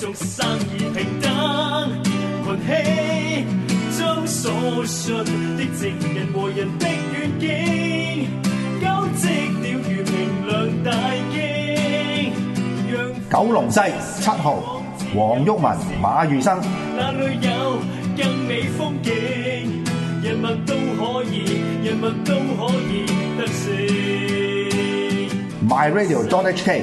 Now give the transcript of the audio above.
做生意平等门起将所信的证人和人的远景交织了如明亮大惊九龙西七号黄郁文马宇生哪里有更美风景人物都可以人物都可以得性 my radio d o t hk